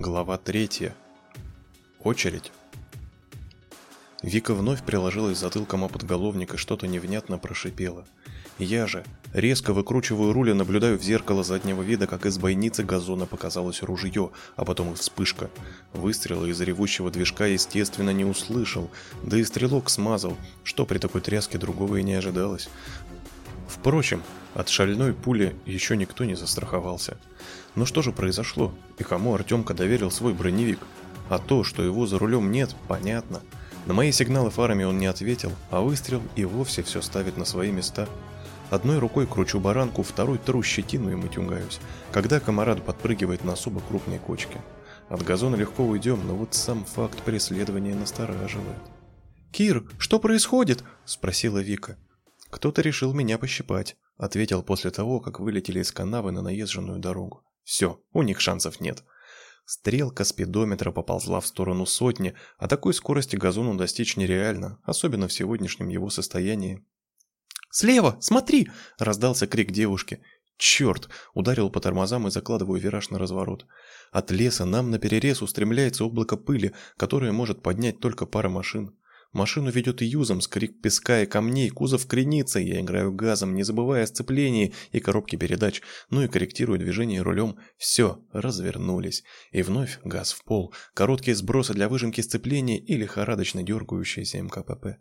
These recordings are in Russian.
Глава третья. Очередь. Вика вновь приложилась затылком о подголовник и что-то невнятно прошипела. Я же резко выкручиваю руль и наблюдаю в зеркало заднего вида, как из бойницы газона показалось ружье, а потом и вспышка. Выстрела из ревущего движка, естественно, не услышал, да и стрелок смазал, что при такой тряске другого и не ожидалось. Впрочем, от шальной пули еще никто не застраховался. Но что же произошло? И кому Артемка доверил свой броневик? А то, что его за рулем нет, понятно. На мои сигналы фарами он не ответил, а выстрел и вовсе все ставит на свои места. Одной рукой кручу баранку, второй тру щетину и матюгаюсь, когда комарат подпрыгивает на особо крупной кочке. От газона легко уйдем, но вот сам факт преследования настораживает. «Кир, что происходит?» – спросила Вика. «Кто-то решил меня пощипать», — ответил после того, как вылетели из канавы на наезженную дорогу. «Все, у них шансов нет». Стрелка спидометра поползла в сторону сотни, а такой скорости газону достичь нереально, особенно в сегодняшнем его состоянии. «Слева, смотри!» – раздался крик девушки. «Черт!» – ударил по тормозам и закладываю вираж на разворот. От леса нам на перерез устремляется облако пыли, которое может поднять только пара машин. Машину ведет юзом, скрип песка и камней, кузов кренится, я играю газом, не забывая о сцеплении и коробке передач, ну и корректирую движение рулем. Все, развернулись. И вновь газ в пол, короткие сбросы для выжимки сцепления и лихорадочно дергающаяся МКПП.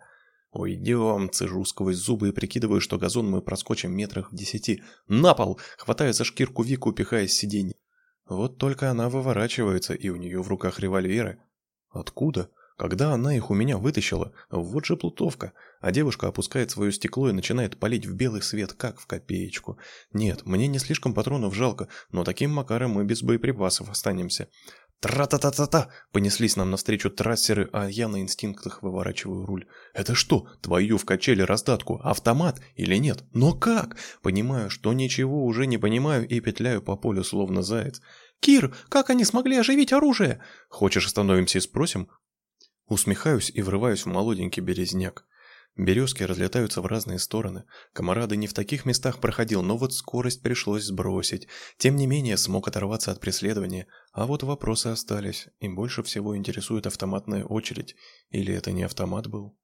«Уйдем!» — цежу сквозь зубы и прикидываю, что газон мы проскочим метрах в десяти. «На пол!» — хватаю за шкирку Вику, пихая с сиденья. Вот только она выворачивается, и у нее в руках револьверы. Откуда? Когда она их у меня вытащила, вот же плутовка, а девушка опускает свое стекло и начинает палить в белый свет, как в копеечку. Нет, мне не слишком патронов жалко, но таким макаром мы без боеприпасов останемся. Тра-та-та-та-та! Понеслись нам навстречу трассеры, а я на инстинктах выворачиваю руль. Это что, твою в качели раздатку? Автомат или нет? Но как? Понимаю, что ничего уже не понимаю и петляю по полю словно заяц. «Кир, как они смогли оживить оружие?» «Хочешь остановимся и спросим?» Усмехаюсь и врываюсь в молоденький березняк. Березки разлетаются в разные стороны. Комарады не в таких местах проходил, но вот скорость пришлось сбросить. Тем не менее, смог оторваться от преследования. А вот вопросы остались, и больше всего интересует автоматная очередь. Или это не автомат был?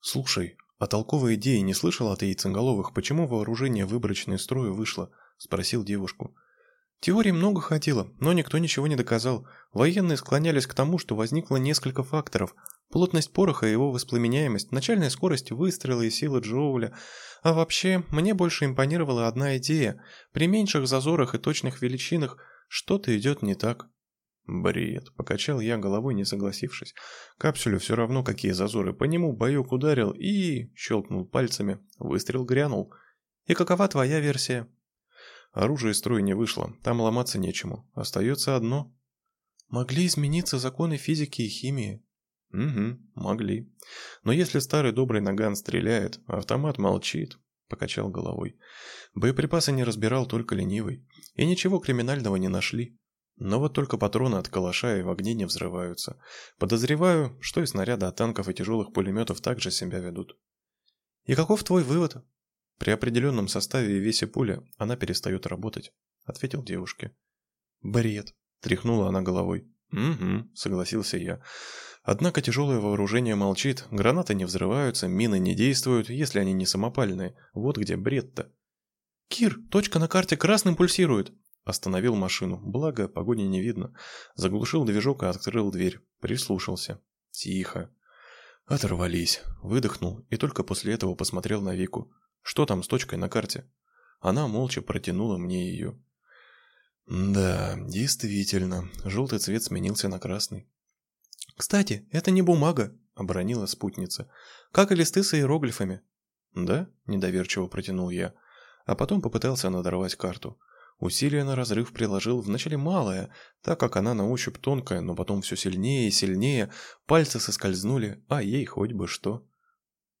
«Слушай, а толковой идеи не слышал от яйцеголовых, почему вооружение выборочной строя вышло?» – спросил девушку. Теорий много ходило, но никто ничего не доказал. Военные склонялись к тому, что возникло несколько факторов. Плотность пороха и его воспламеняемость, начальная скорость выстрела и сила Джоуля. А вообще, мне больше импонировала одна идея. При меньших зазорах и точных величинах что-то идет не так. Бред, покачал я головой, не согласившись. Капсулю все равно какие зазоры. По нему боек ударил и... Щелкнул пальцами. Выстрел грянул. И какова твоя версия? Оружие из строя не вышло, там ломаться нечему. Остается одно. Могли измениться законы физики и химии. Угу, могли. Но если старый добрый наган стреляет, автомат молчит, покачал головой. Боеприпасы не разбирал только ленивый. И ничего криминального не нашли. Но вот только патроны от калаша и в огне не взрываются. Подозреваю, что и снаряды от танков и тяжелых пулеметов также себя ведут. «И каков твой вывод?» При определенном составе и весе пули она перестает работать, ответил девушке. Бред, тряхнула она головой. Угу, согласился я. Однако тяжелое вооружение молчит, гранаты не взрываются, мины не действуют, если они не самопальные. Вот где бред-то. Кир, точка на карте красным пульсирует. Остановил машину, благо погони не видно. Заглушил движок и открыл дверь. Прислушался. Тихо. Оторвались. Выдохнул и только после этого посмотрел на Вику. Что там с точкой на карте? Она молча протянула мне ее. Да, действительно, желтый цвет сменился на красный. Кстати, это не бумага, обронила спутница. Как и листы с иероглифами. Да? недоверчиво протянул я, а потом попытался надорвать карту. Усилие на разрыв приложил вначале малое, так как она на ощупь тонкая, но потом все сильнее и сильнее, пальцы соскользнули, а ей хоть бы что.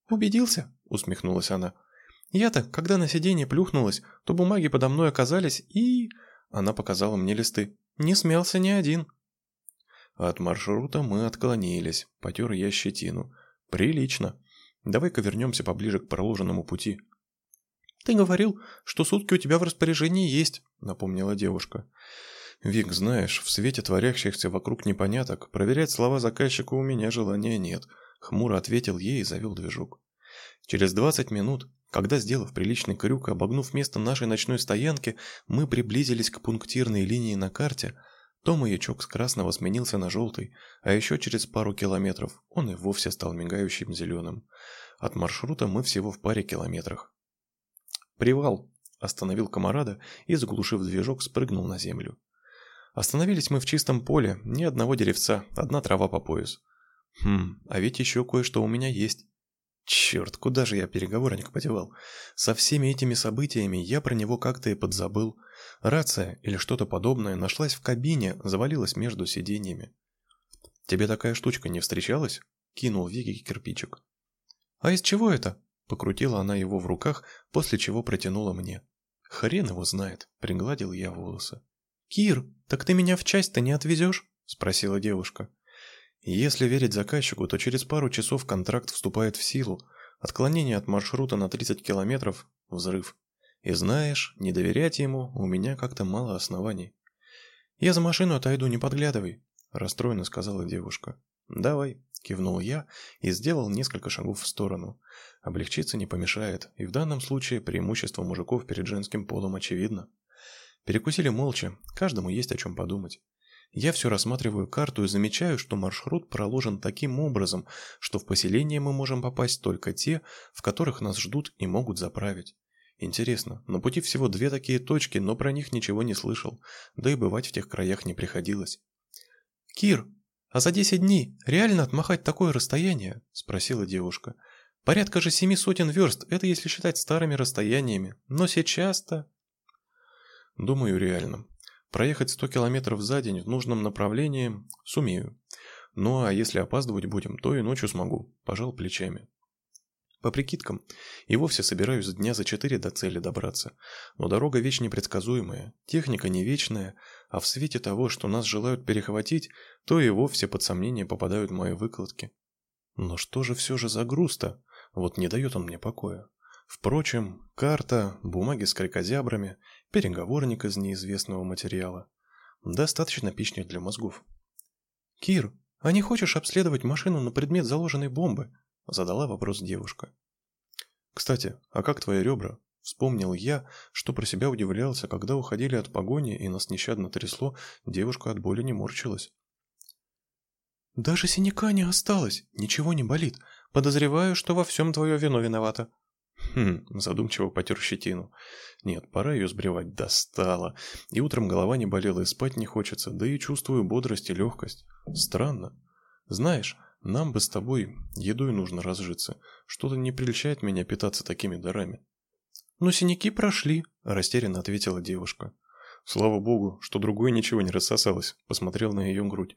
«Убедился?» — усмехнулась она. Я-то, когда на сиденье плюхнулась, то бумаги подо мной оказались и... Она показала мне листы. Не смелся ни один. От маршрута мы отклонились, потер я щетину. Прилично. Давай-ка вернемся поближе к проложенному пути. Ты говорил, что сутки у тебя в распоряжении есть, напомнила девушка. Вик, знаешь, в свете творящихся вокруг непоняток, проверять слова заказчика у меня желания нет, хмуро ответил ей и завел движок. Через 20 минут, когда, сделав приличный крюк и обогнув место нашей ночной стоянки, мы приблизились к пунктирной линии на карте, то маячок с красного сменился на желтый, а еще через пару километров он и вовсе стал мигающим зеленым. От маршрута мы всего в паре километрах. «Привал!» – остановил комарада и, заглушив движок, спрыгнул на землю. Остановились мы в чистом поле, ни одного деревца, одна трава по пояс. Хм, а ведь еще кое-что у меня есть. Черт, куда же я переговорник подевал? Со всеми этими событиями я про него как-то и подзабыл. Рация или что-то подобное нашлась в кабине, завалилась между сиденьями. «Тебе такая штучка не встречалась?» — кинул Вики кирпичик. «А из чего это?» — покрутила она его в руках, после чего протянула мне. «Хрен его знает», — пригладил я волосы. «Кир, так ты меня в часть-то не отвезешь?» — спросила девушка. Если верить заказчику, то через пару часов контракт вступает в силу. Отклонение от маршрута на 30 километров – взрыв. И знаешь, не доверять ему у меня как-то мало оснований. «Я за машину отойду, не подглядывай», – расстроенно сказала девушка. «Давай», – кивнул я и сделал несколько шагов в сторону. Облегчиться не помешает, и в данном случае преимущество мужиков перед женским полом очевидно. Перекусили молча, каждому есть о чем подумать. Я все рассматриваю карту и замечаю, что маршрут проложен таким образом, что в поселение мы можем попасть только те, в которых нас ждут и могут заправить. Интересно, на пути всего две такие точки, но про них ничего не слышал, да и бывать в тех краях не приходилось. «Кир, а за десять дней реально отмахать такое расстояние?» – спросила девушка. «Порядка же семи сотен верст, это если считать старыми расстояниями, но сейчас-то...» «Думаю, реально. Проехать 100 километров за день в нужном направлении сумею. Ну а если опаздывать будем, то и ночью смогу, пожал плечами. По прикидкам, и вовсе собираюсь дня за четыре до цели добраться. Но дорога вещь непредсказуемая, техника не вечная, а в свете того, что нас желают перехватить, то и вовсе под сомнение попадают мои выкладки. Но что же все же за груз-то? Вот не дает он мне покоя. Впрочем, карта, бумаги с крикозябрами, переговорник из неизвестного материала. Достаточно пищнет для мозгов. «Кир, а не хочешь обследовать машину на предмет заложенной бомбы?» Задала вопрос девушка. «Кстати, а как твои ребра?» Вспомнил я, что про себя удивлялся, когда уходили от погони и нас нещадно трясло, девушка от боли не морщилась. «Даже синяка не осталось, ничего не болит. Подозреваю, что во всем твое вино виновато», Хм, задумчиво потер щетину. Нет, пора ее сбривать, достала. И утром голова не болела, и спать не хочется, да и чувствую бодрость и легкость. Странно. Знаешь, нам бы с тобой едой нужно разжиться. Что-то не прельщает меня питаться такими дарами. «Но синяки прошли», – растерянно ответила девушка. «Слава богу, что другое ничего не рассосалось», – посмотрел на ее грудь.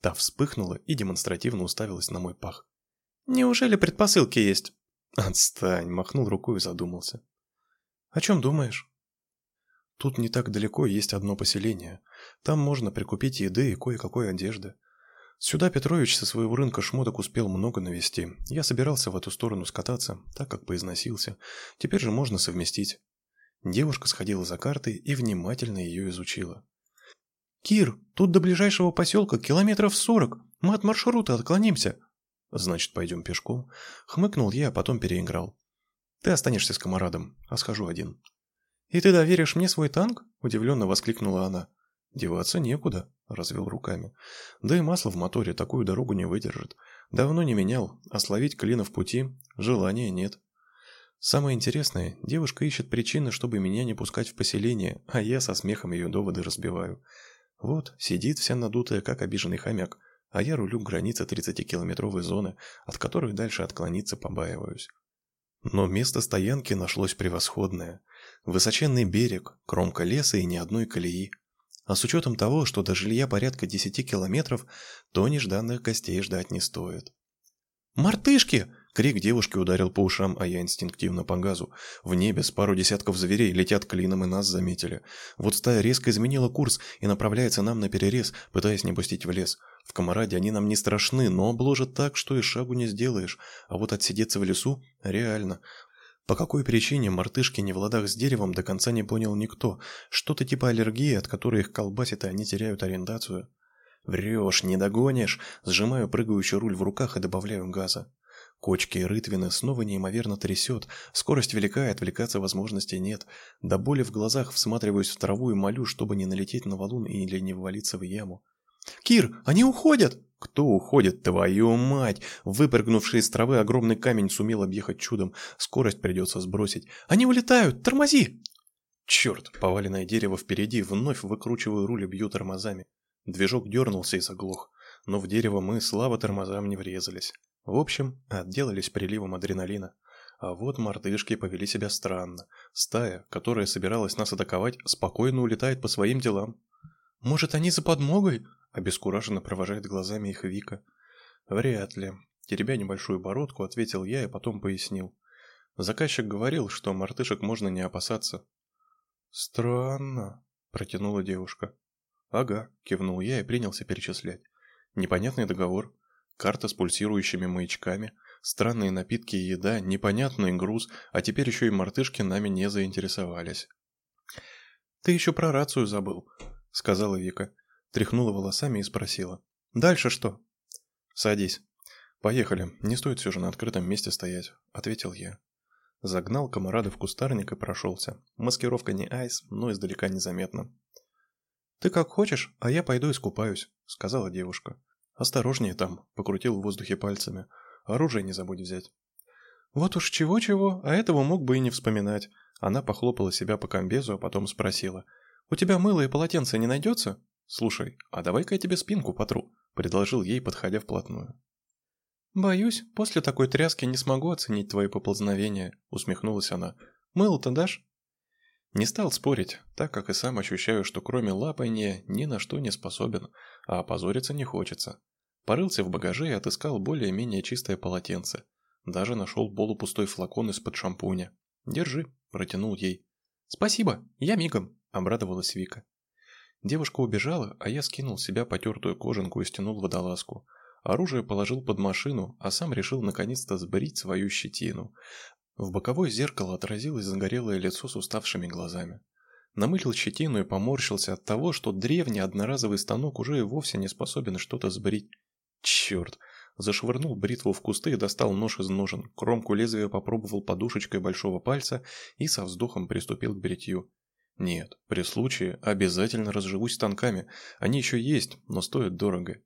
Та вспыхнула и демонстративно уставилась на мой пах. «Неужели предпосылки есть?» «Отстань!» – махнул рукой и задумался. «О чем думаешь?» «Тут не так далеко есть одно поселение. Там можно прикупить еды и кое-какой одежды. Сюда Петрович со своего рынка шмоток успел много навести. Я собирался в эту сторону скататься, так как поизносился. Теперь же можно совместить». Девушка сходила за картой и внимательно ее изучила. «Кир, тут до ближайшего поселка километров сорок. Мы от маршрута отклонимся. Значит, пойдем пешком. Хмыкнул я, а потом переиграл. Ты останешься с комарадом, а схожу один. И ты доверишь мне свой танк? Удивленно воскликнула она. Деваться некуда, развел руками. Да и масло в моторе такую дорогу не выдержит. Давно не менял, а словить клина в пути желания нет. Самое интересное, девушка ищет причины, чтобы меня не пускать в поселение, а я со смехом ее доводы разбиваю. Вот, сидит вся надутая, как обиженный хомяк, а я рулю границы 30-километровой зоны, от которой дальше отклониться побаиваюсь. Но место стоянки нашлось превосходное. Высоченный берег, кромка леса и ни одной колеи. А с учетом того, что до жилья порядка 10 километров, то нежданных гостей ждать не стоит. «Мартышки!» Крик девушки ударил по ушам, а я инстинктивно по газу. В небе с пару десятков зверей летят клином и нас заметили. Вот стая резко изменила курс и направляется нам на перерез, пытаясь не пустить в лес. В Комараде они нам не страшны, но обложат так, что и шагу не сделаешь. А вот отсидеться в лесу реально. По какой причине мартышки не в ладах с деревом до конца не понял никто. Что-то типа аллергии, от которой их колбасит, и они теряют ориентацию. Врешь, не догонишь. Сжимаю прыгающий руль в руках и добавляю газа. Кочки и рытвины снова неимоверно трясет. Скорость велика, и отвлекаться возможности нет. До боли в глазах всматриваюсь в траву и молю, чтобы не налететь на валун или не ввалиться в яму. «Кир, они уходят!» «Кто уходит? Твою мать!» Выпрыгнувший из травы огромный камень сумел объехать чудом. Скорость придется сбросить. «Они улетают! Тормози!» Черт, поваленное дерево впереди, вновь выкручиваю руль и бью тормозами. Движок дернулся и заглох, но в дерево мы, слава тормозам, не врезались. В общем, отделались приливом адреналина. А вот мартышки повели себя странно. Стая, которая собиралась нас атаковать, спокойно улетает по своим делам. «Может, они за подмогой?» – обескураженно провожает глазами их Вика. «Вряд ли». Теребя небольшую бородку, ответил я и потом пояснил. Заказчик говорил, что мартышек можно не опасаться. «Странно», – протянула девушка. «Ага», – кивнул я и принялся перечислять. «Непонятный договор, карта с пульсирующими маячками, странные напитки и еда, непонятный груз, а теперь еще и мартышки нами не заинтересовались». «Ты еще про рацию забыл», – сказала Вика. Тряхнула волосами и спросила. «Дальше что?» «Садись. Поехали. Не стоит все же на открытом месте стоять», – ответил я. Загнал комарада в кустарник и прошелся. Маскировка не айс, но издалека незаметно. «Ты как хочешь, а я пойду искупаюсь», — сказала девушка. «Осторожнее там», — покрутил в воздухе пальцами. «Оружие не забудь взять». «Вот уж чего-чего, а этого мог бы и не вспоминать». Она похлопала себя по комбезу, а потом спросила. «У тебя мыло и полотенце не найдется?» «Слушай, а давай-ка я тебе спинку потру», — предложил ей, подходя вплотную. «Боюсь, после такой тряски не смогу оценить твои поползновения», — усмехнулась она. «Мыло-то дашь?» Не стал спорить, так как и сам ощущаю, что кроме лапания ни на что не способен, а опозориться не хочется. Порылся в багаже и отыскал более-менее чистое полотенце. Даже нашел полупустой флакон из-под шампуня. «Держи», – протянул ей. «Спасибо, я мигом», – обрадовалась Вика. Девушка убежала, а я скинул с себя потертую кожанку и стянул водолазку. Оружие положил под машину, а сам решил наконец-то сбрить свою щетину. В боковое зеркало отразилось загорелое лицо с уставшими глазами. Намылил щетину и поморщился от того, что древний одноразовый станок уже и вовсе не способен что-то сбрить. Черт! Зашвырнул бритву в кусты и достал нож из ножен, кромку лезвия попробовал подушечкой большого пальца и со вздохом приступил к бритью. Нет, при случае обязательно разживусь станками, они еще есть, но стоят дорого.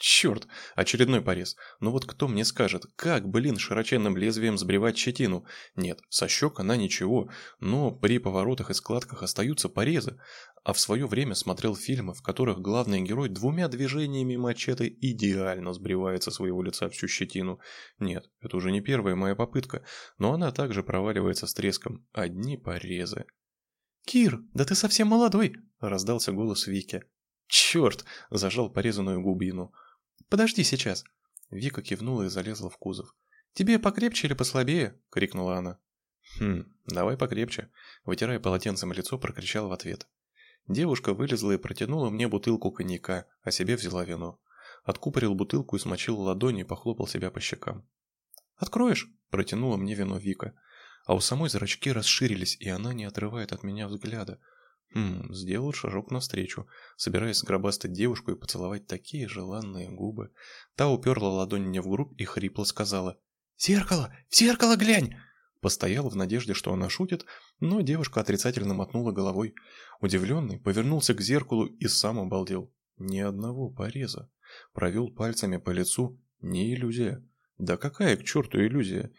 Черт, очередной порез. Но вот кто мне скажет, как, блин, широченным лезвием сбривать щетину? Нет, со щек она ничего, но при поворотах и складках остаются порезы. А в свое время смотрел фильмы, в которых главный герой двумя движениями мачете идеально сбривает со своего лица всю щетину. Нет, это уже не первая моя попытка, но она также проваливается с треском. Одни порезы. «Кир, да ты совсем молодой!» – раздался голос Вики. «Черт!» – зажал порезанную губину. «Подожди сейчас». Вика кивнула и залезла в кузов. «Тебе покрепче или послабее?» — крикнула она. «Хм, давай покрепче», — вытирая полотенцем лицо, прокричал в ответ. Девушка вылезла и протянула мне бутылку коньяка, а себе взяла вино. Откупорил бутылку и смочил ладони и похлопал себя по щекам. «Откроешь?» – протянула мне вино Вика. А у самой зрачки расширились, и она не отрывает от меня взгляда. Хм, сделал шажок навстречу, собираясь сгробастать девушку и поцеловать такие желанные губы. Та уперла ладонь мне в грудь и хрипло сказала «Зеркало! В зеркало глянь!» Постоял в надежде, что она шутит, но девушка отрицательно мотнула головой. Удивленный, повернулся к зеркалу и сам обалдел. Ни одного пореза. Провел пальцами по лицу. Не иллюзия. Да какая к черту иллюзия?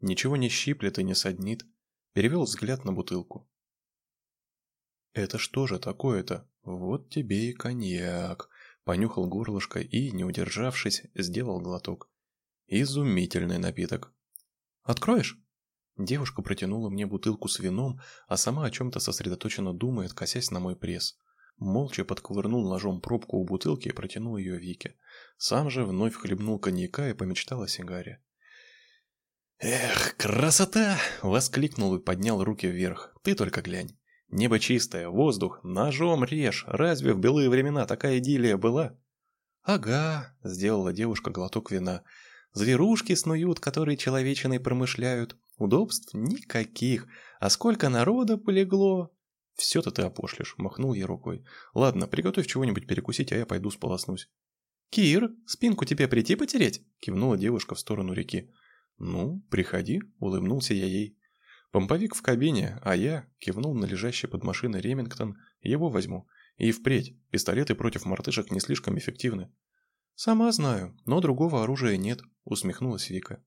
Ничего не щиплет и не саднит. Перевел взгляд на бутылку. «Это что же такое-то? Вот тебе и коньяк!» Понюхал горлышко и, не удержавшись, сделал глоток. Изумительный напиток. «Откроешь?» Девушка протянула мне бутылку с вином, а сама о чем-то сосредоточенно думает, косясь на мой пресс. Молча подковырнул ножом пробку у бутылки и протянул ее Вике. Сам же вновь хлебнул коньяка и помечтал о сигаре. «Эх, красота!» — воскликнул и поднял руки вверх. «Ты только глянь. Небо чистое, воздух, ножом режь. Разве в былые времена такая идиллия была? Ага, сделала девушка глоток вина. Зверушки снуют, которые человечиной промышляют. Удобств никаких. А сколько народа полегло. Все-то ты опошлишь, махнул я рукой. Ладно, приготовь чего-нибудь перекусить, а я пойду сполоснусь. «Кир, спинку тебе прийти потереть?» – кивнула девушка в сторону реки. «Ну, приходи», – улыбнулся я ей. Помповик в кабине, а я кивнул на лежащий под машиной Ремингтон, его возьму. И впредь, пистолеты против мартышек не слишком эффективны. «Сама знаю, но другого оружия нет», — усмехнулась Вика.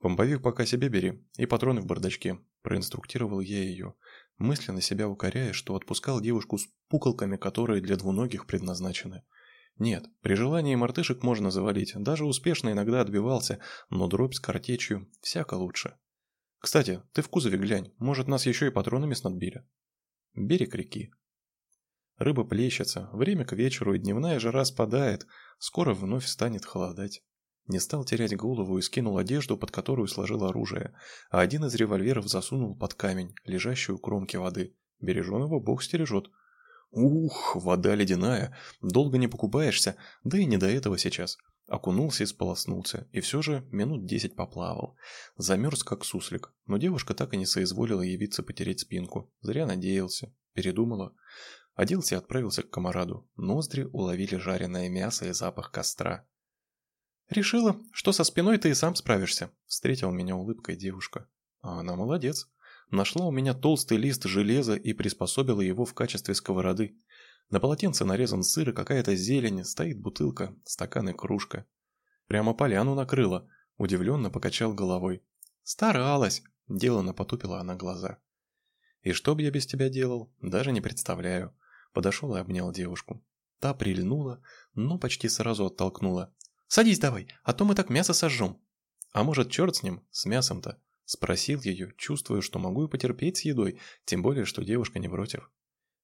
«Помповик пока себе бери, и патроны в бардачке», — проинструктировал я ее, мысленно себя укоряя, что отпускал девушку с пуколками, которые для двуногих предназначены. Нет, при желании мартышек можно завалить, даже успешно иногда отбивался, но дробь с картечью всяко лучше. Кстати, ты в кузове глянь, может нас еще и патронами снадбили. Берег реки. Рыба плещется, время к вечеру и дневная жара спадает, скоро вновь станет холодать. Не стал терять голову и скинул одежду, под которую сложил оружие, а один из револьверов засунул под камень, лежащий у кромки воды. Береженого бог стережет. Ух, вода ледяная, долго не покупаешься, да и не до этого сейчас. Окунулся и сполоснулся, и все же минут десять поплавал. Замерз, как суслик, но девушка так и не соизволила явиться потереть спинку. Зря надеялся. Передумала. Оделся и отправился к комараду. Ноздри уловили жареное мясо и запах костра. «Решила, что со спиной ты и сам справишься», — встретила меня улыбкой девушка. А она молодец. Нашла у меня толстый лист железа и приспособила его в качестве сковороды. На полотенце нарезан сыр и какая-то зелень, стоит бутылка, стакан и кружка. Прямо поляну накрыла, удивленно покачал головой. «Старалась!» – делано потупила она глаза. «И что бы я без тебя делал, даже не представляю». Подошел и обнял девушку. Та прильнула, но почти сразу оттолкнула. «Садись давай, а то мы так мясо сожжем». «А может, черт с ним, с мясом-то?» Спросил ее, чувствуя, что могу и потерпеть с едой, тем более, что девушка не против.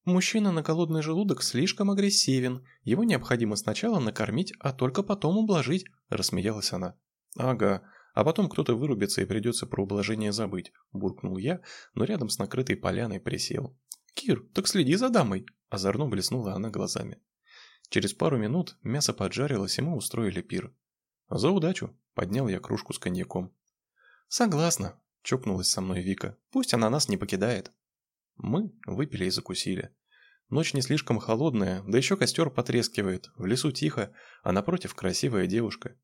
Мужчина на голодный желудок слишком агрессивен. Его необходимо сначала накормить, а только потом ублажить», – рассмеялась она. «Ага, а потом кто-то вырубится и придется про ублажение забыть», – буркнул я, но рядом с накрытой поляной присел. «Кир, так следи за дамой», – озорно блеснула она глазами. Через пару минут мясо поджарилось, и мы устроили пир. «За удачу!» – поднял я кружку с коньяком. «Согласна», – чокнулась со мной Вика. «Пусть она нас не покидает». Мы выпили и закусили. Ночь не слишком холодная, да еще костер потрескивает, в лесу тихо, а напротив красивая девушка.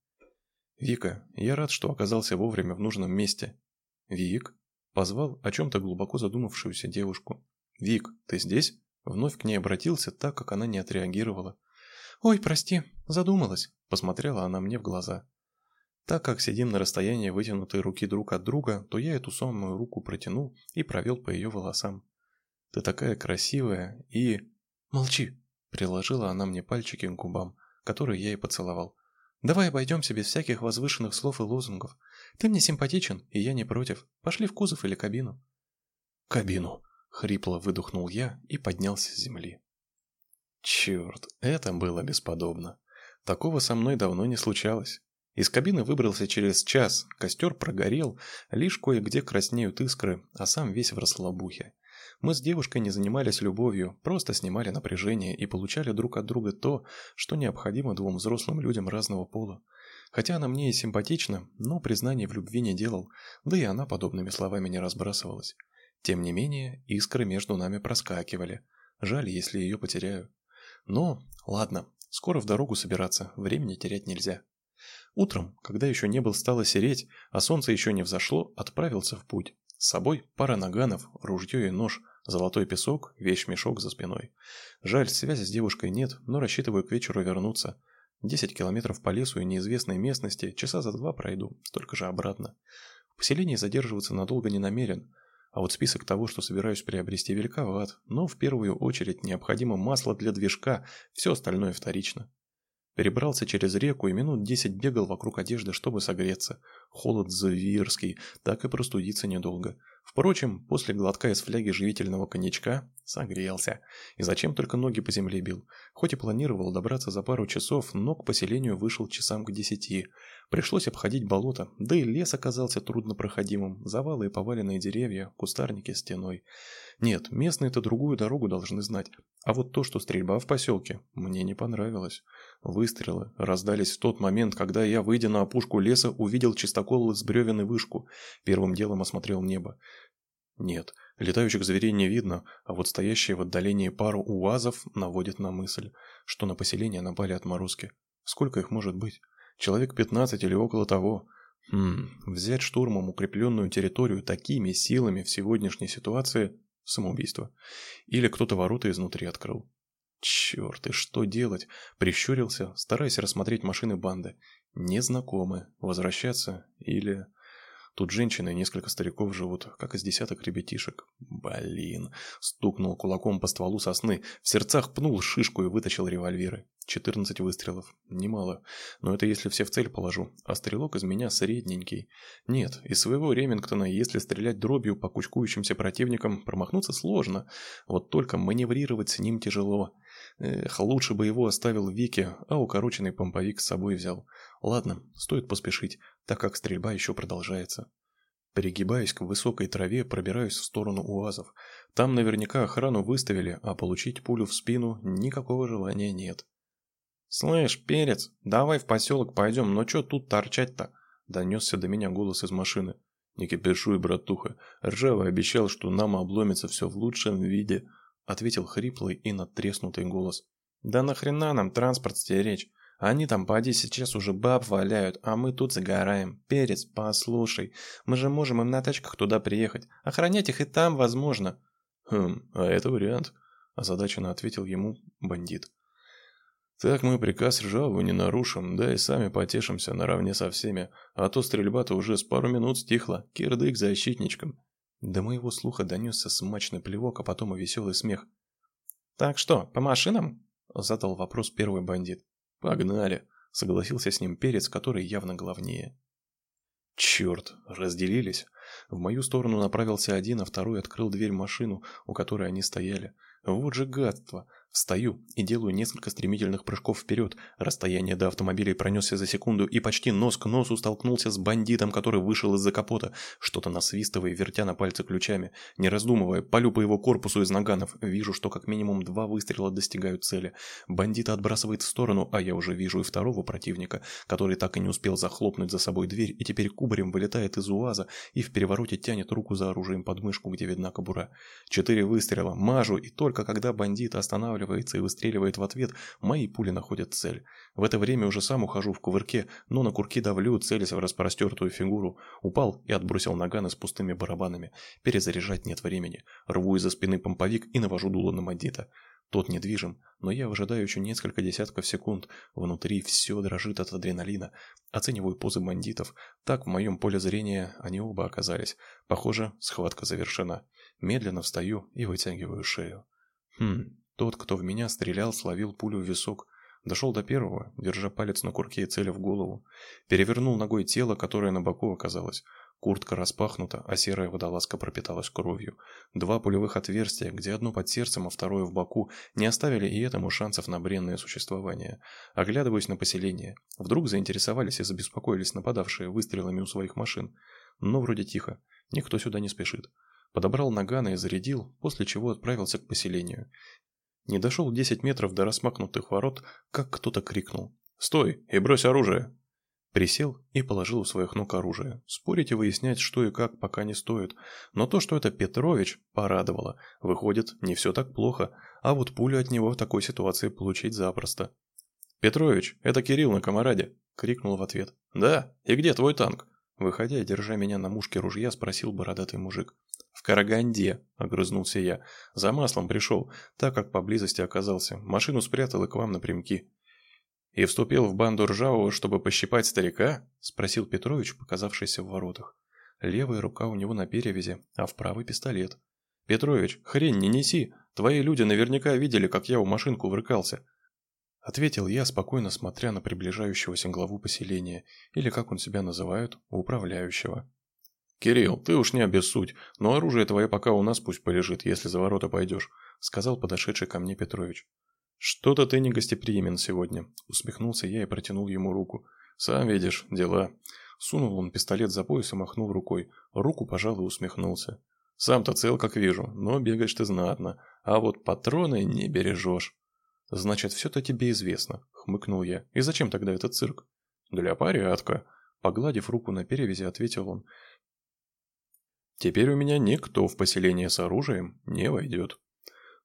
«Вика, я рад, что оказался вовремя в нужном месте». «Вик?» – позвал о чем-то глубоко задумавшуюся девушку. «Вик, ты здесь?» Вновь к ней обратился, так как она не отреагировала. «Ой, прости, задумалась», – посмотрела она мне в глаза. Так как сидим на расстоянии вытянутой руки друг от друга, то я эту самую руку протянул и провел по ее волосам. Ты такая красивая и...» «Молчи!» — приложила она мне пальчики к губам, которые я и поцеловал. «Давай обойдемся без всяких возвышенных слов и лозунгов. Ты мне симпатичен, и я не против. Пошли в кузов или кабину». «Кабину!» — хрипло выдохнул я и поднялся с земли. Черт, это было бесподобно. Такого со мной давно не случалось. Из кабины выбрался через час, костер прогорел, лишь кое-где краснеют искры, а сам весь в расслабухе. Мы с девушкой не занимались любовью, просто снимали напряжение и получали друг от друга то, что необходимо двум взрослым людям разного пола. Хотя она мне и симпатична, но признание в любви не делал, да и она подобными словами не разбрасывалась. Тем не менее, искры между нами проскакивали. Жаль, если ее потеряю. Но, ладно, скоро в дорогу собираться, времени терять нельзя. Утром, когда еще небо стало сереть, а солнце еще не взошло, отправился в путь. С собой пара наганов, ружье и нож – Золотой песок, вещь-мешок за спиной. Жаль, связи с девушкой нет, но рассчитываю к вечеру вернуться. Десять километров по лесу и неизвестной местности, часа за два пройду, столько же обратно. В поселении задерживаться надолго не намерен, а вот список того, что собираюсь приобрести, великоват, но в первую очередь необходимо масло для движка, все остальное вторично. Перебрался через реку и минут десять бегал вокруг одежды, чтобы согреться. Холод зверский, так и простудиться недолго. Впрочем, после глотка из фляги живительного коньячка согрелся. И зачем только ноги по земле бил? Хоть и планировал добраться за пару часов, но к поселению вышел часам к десяти. Пришлось обходить болото, да и лес оказался труднопроходимым, завалы и поваленные деревья, кустарники стеной. Нет, местные-то другую дорогу должны знать. А вот то, что стрельба в поселке, мне не понравилось. Выстрелы раздались в тот момент, когда я, выйдя на опушку леса, увидел чистокол из бревен и вышку. Первым делом осмотрел небо. Нет, летающих зверей не видно, а вот стоящие в отдалении пару уазов наводит на мысль, что на поселение напали отморозки. Сколько их может быть? Человек 15 или около того. Хм, взять штурмом укрепленную территорию такими силами в сегодняшней ситуации – самоубийство. Или кто-то ворота изнутри открыл. Черт, и что делать? Прищурился, стараясь рассмотреть машины банды. Незнакомые. Возвращаться или... Тут женщины и несколько стариков живут, как из десяток ребятишек. Блин. Стукнул кулаком по стволу сосны, в сердцах пнул шишку и вытащил револьверы. Четырнадцать выстрелов. Немало. Но это если все в цель положу. А стрелок из меня средненький. Нет, из своего Ремингтона, если стрелять дробью по кучкующимся противникам, промахнуться сложно. Вот только маневрировать с ним тяжело. Эх, лучше бы его оставил Вике, а укороченный помповик с собой взял. Ладно, стоит поспешить, так как стрельба еще продолжается. Перегибаясь к высокой траве, пробираюсь в сторону УАЗов. Там наверняка охрану выставили, а получить пулю в спину никакого желания нет. «Слышь, перец, давай в поселок пойдем, но чё тут торчать-то?» Донесся до меня голос из машины. «Не кипишуй, братуха. Ржавый обещал, что нам обломится все в лучшем виде», ответил хриплый и надтреснутый голос. «Да нахрена нам транспорт стеречь? Они там поди сейчас уже баб валяют, а мы тут загораем. Перец, послушай, мы же можем им на тачках туда приехать. Охранять их и там возможно». «Хм, а это вариант», озадаченно ответил ему бандит. Так мы приказ ржавого не нарушим, да и сами потешимся наравне со всеми, а то стрельба-то уже с пару минут стихла, кирдык защитничком. До моего слуха донесся смачный плевок, а потом и веселый смех. «Так что, по машинам?» – задал вопрос первый бандит. «Погнали», – согласился с ним перец, который явно главнее. Черт, разделились. В мою сторону направился один, а второй открыл дверь машину, у которой они стояли. Вот же гадство. Встаю и делаю несколько стремительных прыжков вперед. Расстояние до автомобиля пронесся за секунду и почти нос к носу столкнулся с бандитом, который вышел из-за капота, что-то насвистывая вертя на пальце ключами. Не раздумывая, полю по его корпусу из наганов. Вижу, что как минимум два выстрела достигают цели. Бандита отбрасывает в сторону, а я уже вижу и второго противника, который так и не успел захлопнуть за собой дверь и теперь кубарем вылетает из УАЗа и в перевороте тянет руку за оружием под мышку, где видна кобура. Четыре выстрела, мажу, и только когда бандит останавливается, останавливается и выстреливает в ответ, мои пули находят цель. В это время уже сам ухожу в кувырке, но на курки давлю, целясь в распростертую фигуру. Упал и отбросил наганы с пустыми барабанами. Перезаряжать нет времени. Рву из-за спины помповик и навожу дуло на мандита. Тот недвижим, но я выжидаю еще несколько десятков секунд. Внутри все дрожит от адреналина. Оцениваю позы бандитов. Так в моем поле зрения они оба оказались. Похоже, схватка завершена. Медленно встаю и вытягиваю шею. Хм, тот, кто в меня стрелял, словил пулю в висок. Дошел до первого, держа палец на курке и целя в голову. Перевернул ногой тело, которое на боку оказалось. Куртка распахнута, а серая водолазка пропиталась кровью. Два пулевых отверстия, где одно под сердцем, а второе в боку, не оставили и этому шансов на бренное существование. Оглядываюсь на поселение. Вдруг заинтересовались и забеспокоились нападавшие выстрелами у своих машин. Но вроде тихо. Никто сюда не спешит. Подобрал нагана и зарядил, после чего отправился к поселению. Не дошел 10 метров до распахнутых ворот, как кто-то крикнул. «Стой и брось оружие!» Присел и положил у своих ног оружие. Спорить и выяснять, что и как, пока не стоит. Но то, что это Петрович, порадовало. Выходит, не все так плохо, а вот пулю от него в такой ситуации получить запросто. «Петрович, это Кирилл на комараде!» — крикнул в ответ. «Да? И где твой танк?» Выходя и держа меня на мушке ружья, спросил бородатый мужик. «В Караганде», — огрызнулся я. «За маслом пришел, так как поблизости оказался. Машину спрятал и к вам напрямки». «И вступил в банду Ржавого, чтобы пощипать старика?» — спросил Петрович, показавшийся в воротах. Левая рука у него на перевязи, а в правый пистолет. «Петрович, хрень не неси! Твои люди наверняка видели, как я у машинку врыкался!» Ответил я, спокойно смотря на приближающегося главу поселения, или как он себя называют, управляющего. «Кирилл, ты уж не обессудь, но оружие твое пока у нас пусть полежит, если за ворота пойдешь», сказал подошедший ко мне Петрович. «Что-то ты не гостеприимен сегодня», усмехнулся я и протянул ему руку. «Сам видишь, дела». Сунул он пистолет за пояс и махнул рукой. Руку пожал и усмехнулся. «Сам-то цел, как вижу, но бегаешь ты знатно, а вот патроны не бережешь». «Значит, все-то тебе известно», — хмыкнул я. «И зачем тогда этот цирк?» «Для порядка», — погладив руку на перевязи, ответил он. «Теперь у меня никто в поселение с оружием не войдет».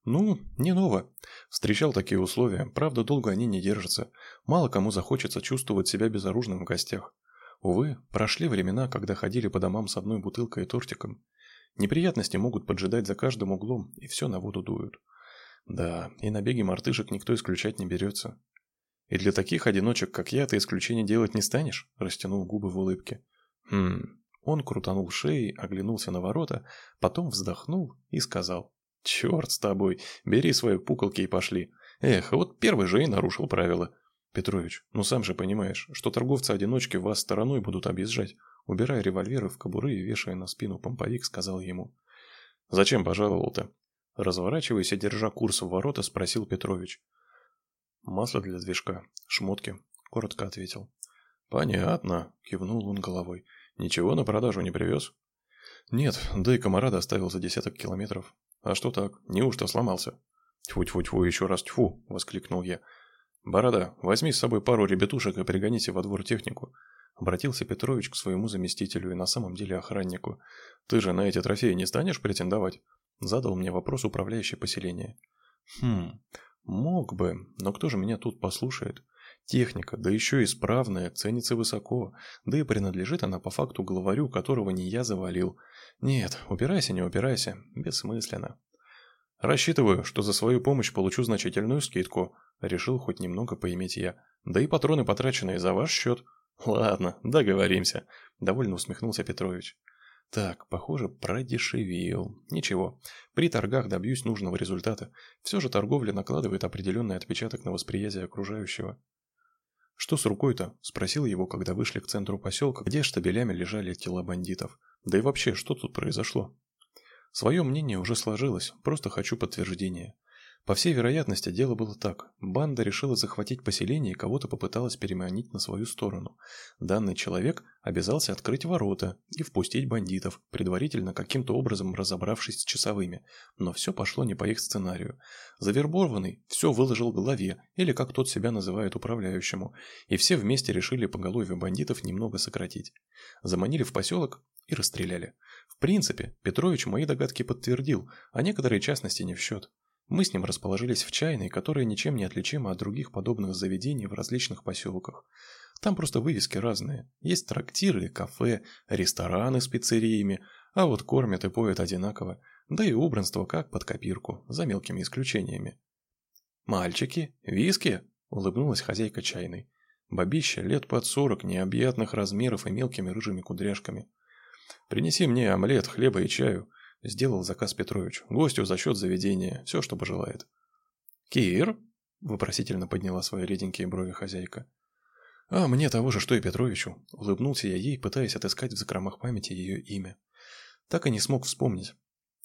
«Ну, не ново. Встречал такие условия, правда, долго они не держатся. Мало кому захочется чувствовать себя безоружным в гостях. Увы, прошли времена, когда ходили по домам с одной бутылкой и тортиком. Неприятности могут поджидать за каждым углом, и все на воду дуют. Да, и набеги мартышек никто исключать не берется. И для таких одиночек, как я, ты исключение делать не станешь? Растянул губы в улыбке. Хм. Он крутанул шеей, оглянулся на ворота, потом вздохнул и сказал. «Черт с тобой, бери свои пуколки и пошли. Эх, вот первый же и нарушил правила. Петрович, ну сам же понимаешь, что торговцы-одиночки вас стороной будут объезжать. Убирая револьверы в кобуры и вешая на спину помповик, сказал ему. «Зачем пожаловал-то?» Разворачиваясь и держа курс в ворота, спросил Петрович. «Масло для движка, шмотки», — коротко ответил. «Понятно», — кивнул он головой. «Ничего на продажу не привез?» «Нет, да и комара доставил за десяток километров. А что так? Неужто сломался?» «Тьфу-тьфу-тьфу, еще раз тьфу!» — воскликнул я. «Борода, возьми с собой пару ребятушек и пригоните во двор технику». Обратился Петрович к своему заместителю и на самом деле охраннику. «Ты же на эти трофеи не станешь претендовать?» Задал мне вопрос управляющий поселение. «Хм, мог бы, но кто же меня тут послушает?» Техника, да еще исправная, ценится высоко, да и принадлежит она по факту главарю, которого не я завалил. Нет, упирайся, не упирайся, бессмысленно. Рассчитываю, что за свою помощь получу значительную скидку, решил хоть немного поиметь я. Да и патроны потраченные за ваш счет. Ладно, договоримся, довольно усмехнулся Петрович. Так, похоже, продешевил. Ничего, при торгах добьюсь нужного результата. Все же торговля накладывает определенный отпечаток на восприятие окружающего. «Что с рукой-то?» – спросил его, когда вышли к центру поселка, где штабелями лежали тела бандитов. «Да и вообще, что тут произошло?» Свое мнение уже сложилось, просто хочу подтверждения. По всей вероятности, дело было так. Банда решила захватить поселение и кого-то попыталась переманить на свою сторону. Данный человек обязался открыть ворота и впустить бандитов, предварительно каким-то образом разобравшись с часовыми. Но все пошло не по их сценарию. Завербованный все выложил голове, или как тот себя называет управляющему, и все вместе решили поголовье бандитов немного сократить. Заманили в поселок и расстреляли. В принципе, Петрович мои догадки подтвердил, а некоторые частности не в счет. Мы с ним расположились в чайной, которая ничем не отличима от других подобных заведений в различных поселках. Там просто вывески разные. Есть трактиры, кафе, рестораны с пиццериями, а вот кормят и поят одинаково, да и убранство как под копирку, за мелкими исключениями. «Мальчики, виски?» – улыбнулась хозяйка чайной. Бабища лет под сорок, необъятных размеров и мелкими рыжими кудряшками. «Принеси мне омлет, хлеба и чаю», Сделал заказ Петрович. Гостю за счет заведения. Все, что пожелает. «Кир?» – вопросительно подняла свои реденькие брови хозяйка. «А мне того же, что и Петровичу», – улыбнулся я ей, пытаясь отыскать в закромах памяти ее имя. Так и не смог вспомнить.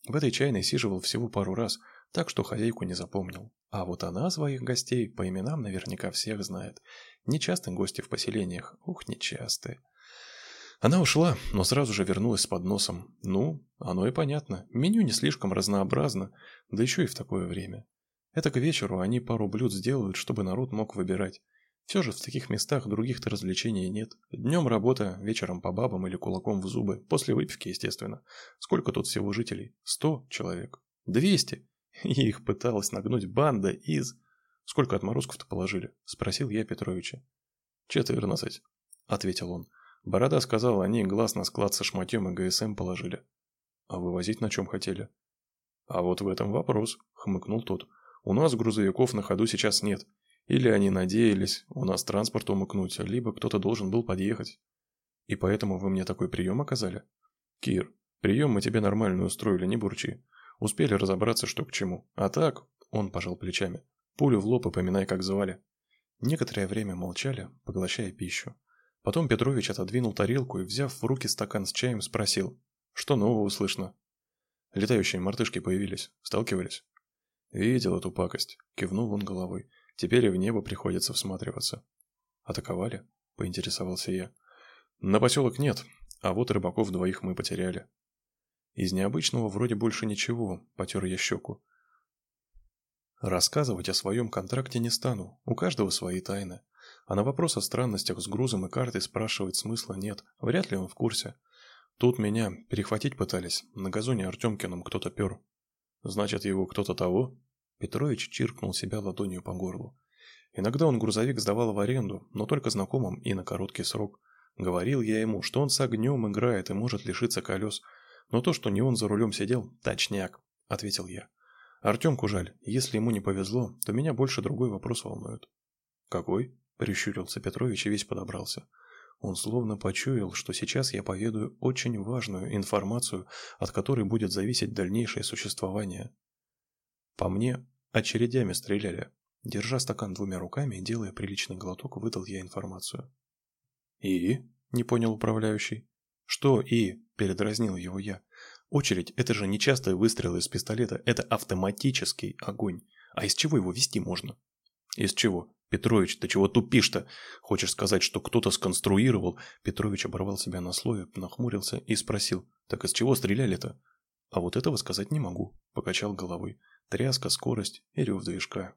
В этой чайной сиживал всего пару раз, так что хозяйку не запомнил. А вот она своих гостей по именам наверняка всех знает. Нечастые гости в поселениях, ух, нечастые. Она ушла, но сразу же вернулась с подносом. Ну, оно и понятно. Меню не слишком разнообразно, да еще и в такое время. Это к вечеру они пару блюд сделают, чтобы народ мог выбирать. Все же в таких местах других-то развлечений нет. Днем работа, вечером по бабам или кулаком в зубы. После выпивки, естественно. Сколько тут всего жителей? Сто человек? Двести? И их пыталась нагнуть банда из... Сколько отморозков-то положили? Спросил я Петровича. Четырнадцать, ответил он. Борода сказал, они глаз на склад со шматьем и ГСМ положили. А вывозить на чем хотели? А вот в этом вопрос, хмыкнул тот. У нас грузовиков на ходу сейчас нет. Или они надеялись у нас транспорт умыкнуть, либо кто-то должен был подъехать. И поэтому вы мне такой прием оказали? Кир, прием мы тебе нормально устроили, не бурчи. Успели разобраться, что к чему. А так, он пожал плечами. Пулю в лоб и поминай, как звали. Некоторое время молчали, поглощая пищу. Потом Петрович отодвинул тарелку и, взяв в руки стакан с чаем, спросил, что нового слышно. Летающие мартышки появились, сталкивались. Видел эту пакость, кивнул он головой. Теперь и в небо приходится всматриваться. Атаковали? Поинтересовался я. На поселок нет, а вот рыбаков двоих мы потеряли. Из необычного вроде больше ничего, потер я щеку. Рассказывать о своем контракте не стану, у каждого свои тайны. А на вопрос о странностях с грузом и картой спрашивать смысла нет, вряд ли он в курсе. Тут меня перехватить пытались, на газоне Артемкиным кто-то пер. Значит, его кто-то того? Петрович чиркнул себя ладонью по горлу. Иногда он грузовик сдавал в аренду, но только знакомым и на короткий срок. Говорил я ему, что он с огнем играет и может лишиться колес, но то, что не он за рулем сидел, точняк, ответил я. Артемку жаль, если ему не повезло, то меня больше другой вопрос волнует. Какой? Прищурился Петрович и весь подобрался. Он словно почуял, что сейчас я поведаю очень важную информацию, от которой будет зависеть дальнейшее существование. По мне очередями стреляли. Держа стакан двумя руками и делая приличный глоток, выдал я информацию. «И?» – не понял управляющий. «Что «и?» – передразнил его я. «Очередь – это же не частые выстрелы из пистолета, это автоматический огонь. А из чего его вести можно?» «Из чего?» «Петрович, ты чего тупишь-то? Хочешь сказать, что кто-то сконструировал?» Петрович оборвал себя на слове, нахмурился и спросил. «Так из чего стреляли-то?» «А вот этого сказать не могу», – покачал головой. «Тряска, скорость и рев движка».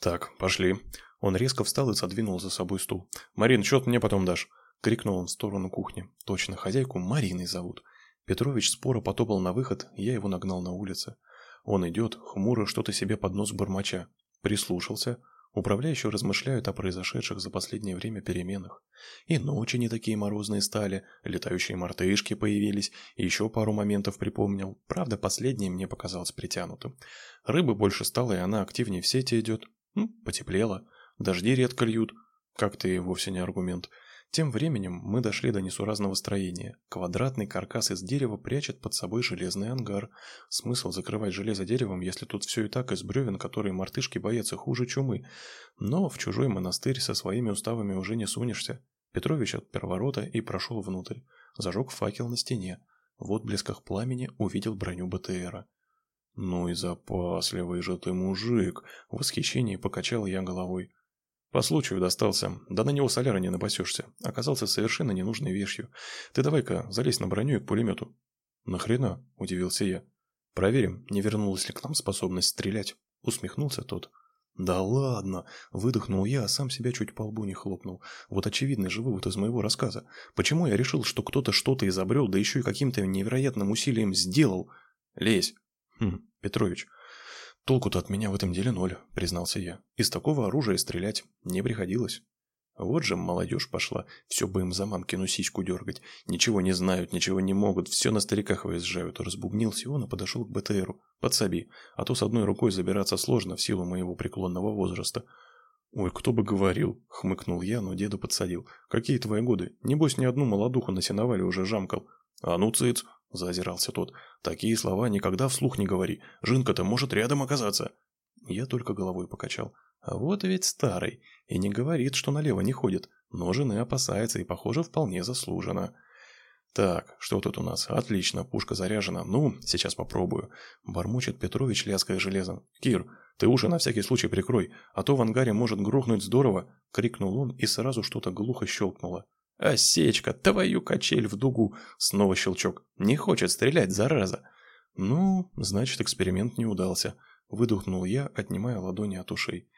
«Так, пошли». Он резко встал и задвинул за собой стул. «Марин, ты мне потом дашь?» – крикнул он в сторону кухни. «Точно, хозяйку Мариной зовут». Петрович споро потопал на выход, я его нагнал на улице. Он идет, хмуро что-то себе под нос бормоча. Прислушался – Управляющие размышляют о произошедших за последнее время переменах. И ночи не такие морозные стали, летающие мартышки появились, и еще пару моментов припомнил. Правда, последний мне показалось притянутым. Рыбы больше стало, и она активнее в сети идет. Ну, потеплело. Дожди редко льют. Как-то и вовсе не аргумент. Тем временем мы дошли до несуразного строения. Квадратный каркас из дерева прячет под собой железный ангар. Смысл закрывать железо деревом, если тут все и так из бревен, которые мартышки боятся хуже чумы. Но в чужой монастырь со своими уставами уже не сунешься. Петрович отпер ворота и прошел внутрь. Зажег факел на стене. В отблесках пламени увидел броню БТРа. «Ну и запасливый же ты мужик!» В восхищении покачал я головой. По случаю достался, да на него соляра не напасешься. Оказался совершенно ненужной вещью. Ты давай-ка залезь на броню и к пулемету. Нахрена? Удивился я. Проверим, не вернулась ли к нам способность стрелять. Усмехнулся тот. Да ладно, выдохнул я, а сам себя чуть по лбу не хлопнул. Вот очевидный же вывод из моего рассказа. Почему я решил, что кто-то что-то изобрел, да еще и каким-то невероятным усилием сделал? Лезь. Хм, Петрович, «Толку-то от меня в этом деле ноль», — признался я. «Из такого оружия стрелять не приходилось». Вот же молодежь пошла, все бы им за мамкину сиську дергать. Ничего не знают, ничего не могут, все на стариках выезжают. Разбубнился он и подошел к БТРу. Подсоби, а то с одной рукой забираться сложно в силу моего преклонного возраста. «Ой, кто бы говорил», — хмыкнул я, но деду подсадил. «Какие твои годы? Небось, ни одну молодуху на сеновале уже жамкал». «А ну, цыц!» – заозирался тот. «Такие слова никогда вслух не говори. Жинка-то может рядом оказаться». Я только головой покачал. А вот ведь старый. И не говорит, что налево не ходит. Но жены опасается и, похоже, вполне заслуженно. Так, что тут у нас? Отлично, пушка заряжена. Ну, сейчас попробую. Бормочет Петрович, лязгая железом. Кир, ты уши на всякий случай прикрой, а то в ангаре может грохнуть здорово. Крикнул он, и сразу что-то глухо щелкнуло. «Осечка, твою качель в дугу!» Снова щелчок. «Не хочет стрелять, зараза!» «Ну, значит, эксперимент не удался», — выдохнул я, отнимая ладони от ушей.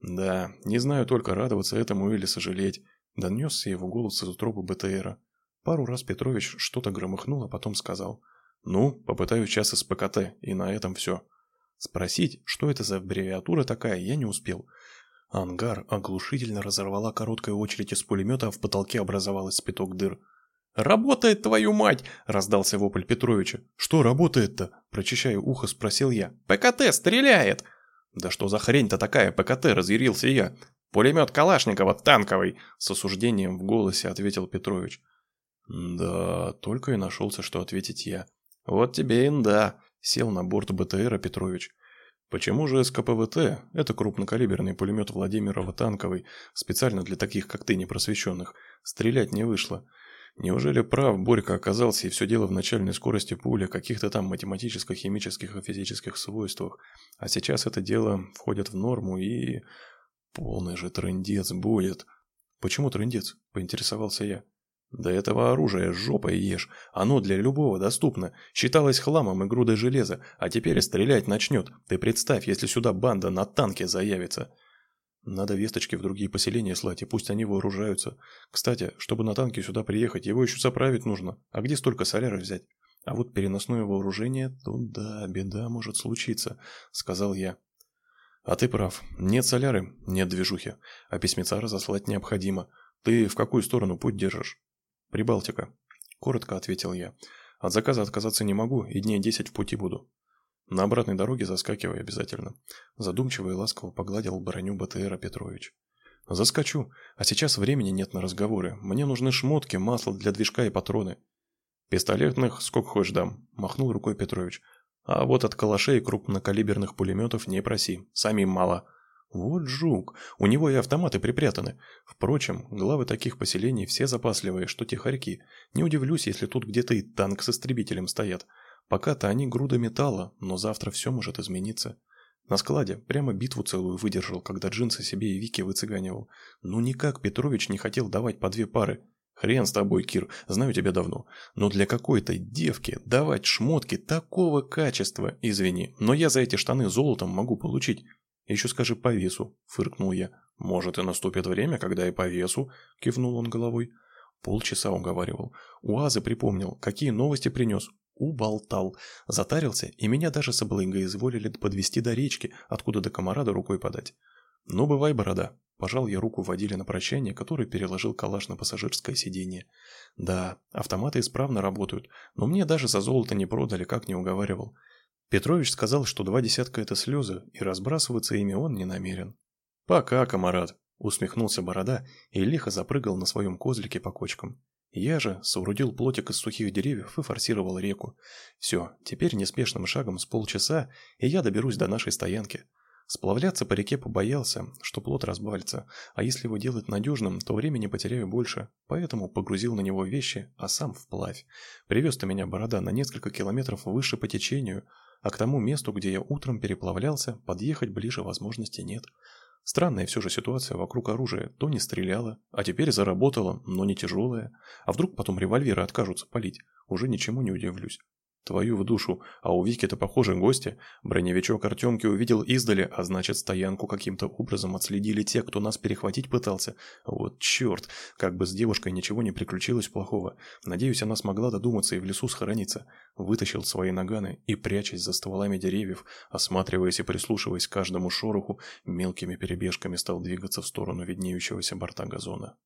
«Да, не знаю только радоваться этому или сожалеть», — донесся его голос из утробы БТРа. Пару раз Петрович что-то громыхнул, а потом сказал. «Ну, попытаюсь час из ПКТ, и на этом все». Спросить, что это за аббревиатура такая, я не успел. Ангар оглушительно разорвала короткая очередь из пулемета, а в потолке образовалась спиток дыр. «Работает, твою мать!» – раздался вопль Петровича. «Что работает-то?» – прочищая ухо, спросил я. «ПКТ стреляет!» «Да что за хрень-то такая, ПКТ?» – разъярился я. «Пулемет Калашникова, танковый!» – с осуждением в голосе ответил Петрович. «Да, только и нашелся, что ответить я. Вот тебе и да!» – сел на борт БТРа Петрович. Почему же СКПВТ, это крупнокалиберный пулемет Владимирова танковый, специально для таких, как ты, непросвещенных, стрелять не вышло? Неужели прав Борька оказался и все дело в начальной скорости пули, каких-то там математических, химических и физических свойствах, а сейчас это дело входит в норму и... Полный же трындец будет. Почему трындец? Поинтересовался я. До этого оружия жопой ешь. Оно для любого доступно. Считалось хламом и грудой железа, а теперь стрелять начнет. Ты представь, если сюда банда на танке заявится. Надо весточки в другие поселения слать, и пусть они вооружаются. Кстати, чтобы на танке сюда приехать, его еще заправить нужно. А где столько соляры взять? А вот переносное вооружение, тут да, беда может случиться, сказал я. А ты прав. Нет соляры, нет движухи. А письмеца разослать необходимо. Ты в какую сторону путь держишь? «Прибалтика», — коротко ответил я. «От заказа отказаться не могу, и дней десять в пути буду». На обратной дороге заскакивай обязательно. Задумчиво и ласково погладил броню БТРа Петрович. Заскочу, а сейчас времени нет на разговоры. Мне нужны шмотки, масло для движка и патроны. Пистолетных сколько хочешь дам, махнул рукой Петрович. А вот от калашей крупнокалиберных пулеметов не проси, самим мало. Вот жук, у него и автоматы припрятаны. Впрочем, главы таких поселений все запасливые, что тихарьки. Не удивлюсь, если тут где-то и танк с истребителем стоят. Пока-то они груда металла, но завтра все может измениться. На складе прямо битву целую выдержал, когда джинсы себе и Вики выцыганивал. Ну никак Петрович не хотел давать по две пары. Хрен с тобой, Кир, знаю тебя давно. Но для какой-то девки давать шмотки такого качества, извини, но я за эти штаны золотом могу получить. «Еще скажи по весу», — фыркнул я. «Может, и наступит время, когда и по весу», — кивнул он головой. Полчаса уговаривал. Уазы припомнил, какие новости принес. Уболтал. Затарился, и меня даже с облыгой изволили подвести до речки, откуда до комарада рукой подать. «Ну, бывай, борода», — пожал я руку водили на прощание, который переложил калаш на пассажирское сиденье. «Да, автоматы исправно работают, но мне даже за золото не продали, как не уговаривал. Петрович сказал, что два десятка – это слезы, и разбрасываться ими он не намерен. «Пока, комарат», – усмехнулся Борода и лихо запрыгал на своем козлике по кочкам. Я же соорудил плотик из сухих деревьев и форсировал реку. Все, теперь неспешным шагом с полчаса, и я доберусь до нашей стоянки. Сплавляться по реке побоялся, что плот разбавится, а если его делать надежным, то времени потеряю больше, поэтому погрузил на него вещи, а сам вплавь. Привез-то меня борода на несколько километров выше по течению, а к тому месту, где я утром переплавлялся, подъехать ближе возможности нет. Странная все же ситуация вокруг оружия. То не стреляло, а теперь заработало, но не тяжелое. А вдруг потом револьверы откажутся палить? Уже ничему не удивлюсь. Твою в душу, а у Вики-то, похоже, гости. Броневичок Артемки увидел издали, а значит, стоянку каким-то образом отследили те, кто нас перехватить пытался. Вот черт, как бы с девушкой ничего не приключилось плохого. Надеюсь, она смогла додуматься и в лесу схорониться. Вытащил свои наганы и, прячась за стволами деревьев, осматриваясь и прислушиваясь к каждому шороху, мелкими перебежками стал двигаться в сторону виднеющегося борта газона.